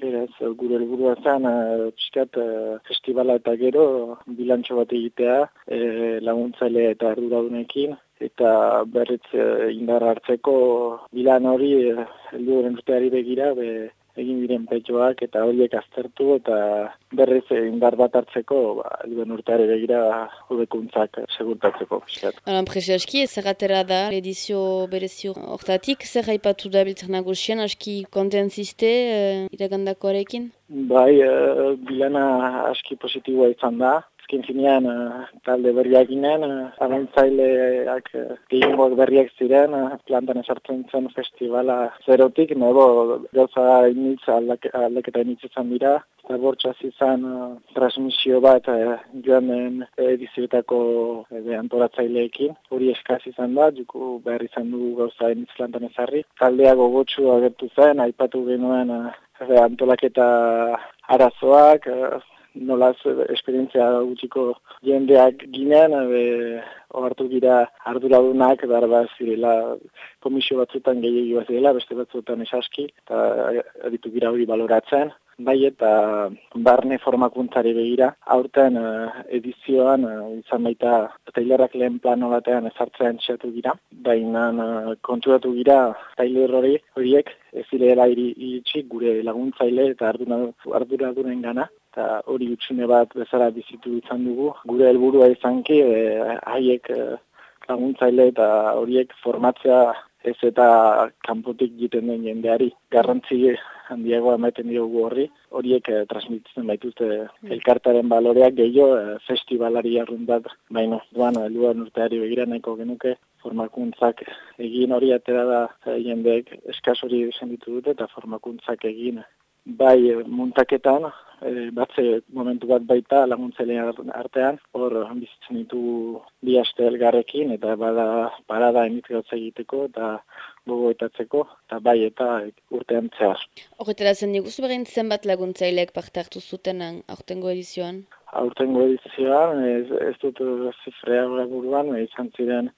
Beraz, gure helburua zen, uh, pixkat, uh, festivala eta gero, bilantxo bat egitea, e, laguntzaile eta arduradunekin, eta berriz uh, indar hartzeko bilan hori, helduren urteari begira, be, egin diren petxoak eta horiek aztertu eta berriz indar bat hartzeko ba, duen urteare begira hobekuntzak segurtatzeko. Alan presi aski, zer atera da edizio berezio hortatik, zer haipatu da biltzen nagusien, aski kontentziste uh, iragandakoarekin? Bai, uh, bilana aski positiboa izan da, azken finean uh, talde berriak ginen, uh, abantzaileak uh, berriak ziren, uh, plantan esartzen zen festivala zerotik, nebo gauza initz aldaketa initz izan dira, eta bortxaz izan uh, transmisio bat joan den edizioetako uh, antoratzaileekin, hori eskaz izan da, juku behar izan du gauza initz plantan ezarri. Taldea gogotsu agertu zen, aipatu genuen antolaketa arazoak, nolaz esperientzia gutxiko jendeak ginen, e, ohartu gira arduradunak, darba zirela komisio batzutan gehiago zirela, beste batzutan esaski, eta aditu gira hori baloratzen. Bai eta barne formakuntzari begira, aurten uh, edizioan uh, izan baita tailerrak lehen plano batean ezartzen txatu gira, baina uh, konturatu gira tailer hori horiek ezilera iritsi gure laguntzaile eta arduradunen gana, eta hori utxune bat bezala bizitu izan dugu. Gure helburua izanki, e, haiek e, laguntzaile eta horiek formatzea ez eta kanpotik egiten den jendeari. Garrantzi handiagoa ematen diogu horri, horiek e, transmititzen baituzte elkartaren baloreak gehiago e, festivalari arrundat, baino, duan, luan urteari begira nahiko genuke, formakuntzak egin hori atera da jendeek eskaz hori ditu dute eta formakuntzak egin bai muntaketan, e, batze momentu bat baita laguntzailean artean, hor bizitzen ditu bi aste elgarrekin, eta bada parada emitzgatza egiteko, eta gogoetatzeko, eta bai eta urtean zehar. Horretara zen diguzu behin zenbat laguntzaileak parte hartu zuten aurtengo edizioan? Aurtengo edizioan, ez, ez dut zifrea buruan, izan ziren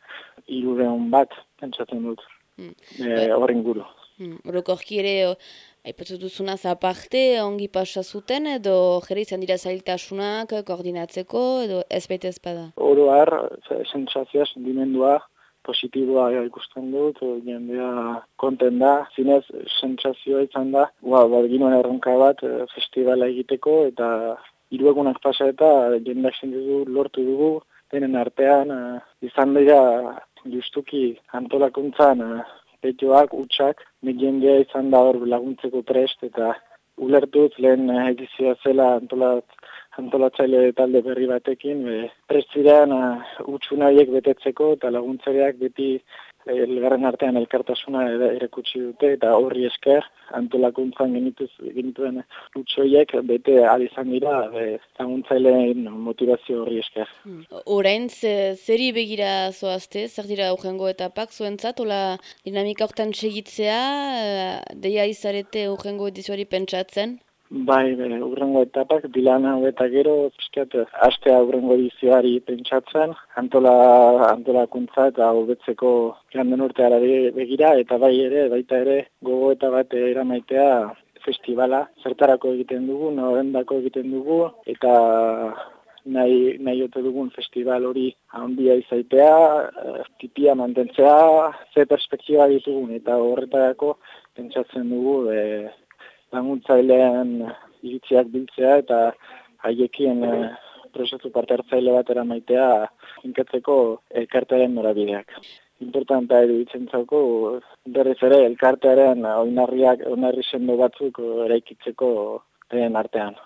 irureun bat, pentsatzen dut, hmm. e, horren guru. Hmm. ere, Aipatu duzuna aparte ongi pasa zuten edo jere izan dira zailtasunak koordinatzeko edo ez baita ez bada? Oro har, sentsazioa, sentimendua positiboa ikusten dut, jendea konten da, zinez sentsazioa izan da, ba, bat erronka bat eh, festivala egiteko eta hiruegunak pasa eta jendeak sentitu lortu dugu, denen artean eh, izan dira justuki antolakuntzan eh, petioak, utxak, jendea izan da hor laguntzeko prest eta ulertuz lehen edizioa zela antolat, antolatzaile talde berri batekin, e, prest ziren uh, betetzeko eta laguntzareak beti elgarren artean elkartasuna erakutsi dute eta horri esker antolakuntzan genituz genituen lutsoiek bete ari izan dira laguntzaileen motivazio horri esker. Hmm. Orain zeri begira zoazte, zer dira urrengo etapak zuentzat, ola dinamika hortan segitzea, eh, deia izarete urrengo edizioari pentsatzen? Bai, be, urrengo etapak, bilana eta gero, piskat, astea urrengo edizioari pentsatzen, antola, antolakuntza eta hobetzeko ganden urteara begira, eta bai ere, baita ere, gogo eta bat eramaitea festivala, zertarako egiten dugu, norendako egiten dugu, eta nahi, nahi ote dugun festival hori handia izaitea, eh, tipia mantentzea, ze perspektiba ditugun, eta horretarako pentsatzen dugu, e, laguntzailean iritziak biltzea eta haiekin e, prozesu parte hartzaile bat eramaitea inkatzeko elkartearen norabideak. Importanta eruditzen zauko, berriz ere elkartearen oinarriak, oinarri sendo batzuk eraikitzeko den artean.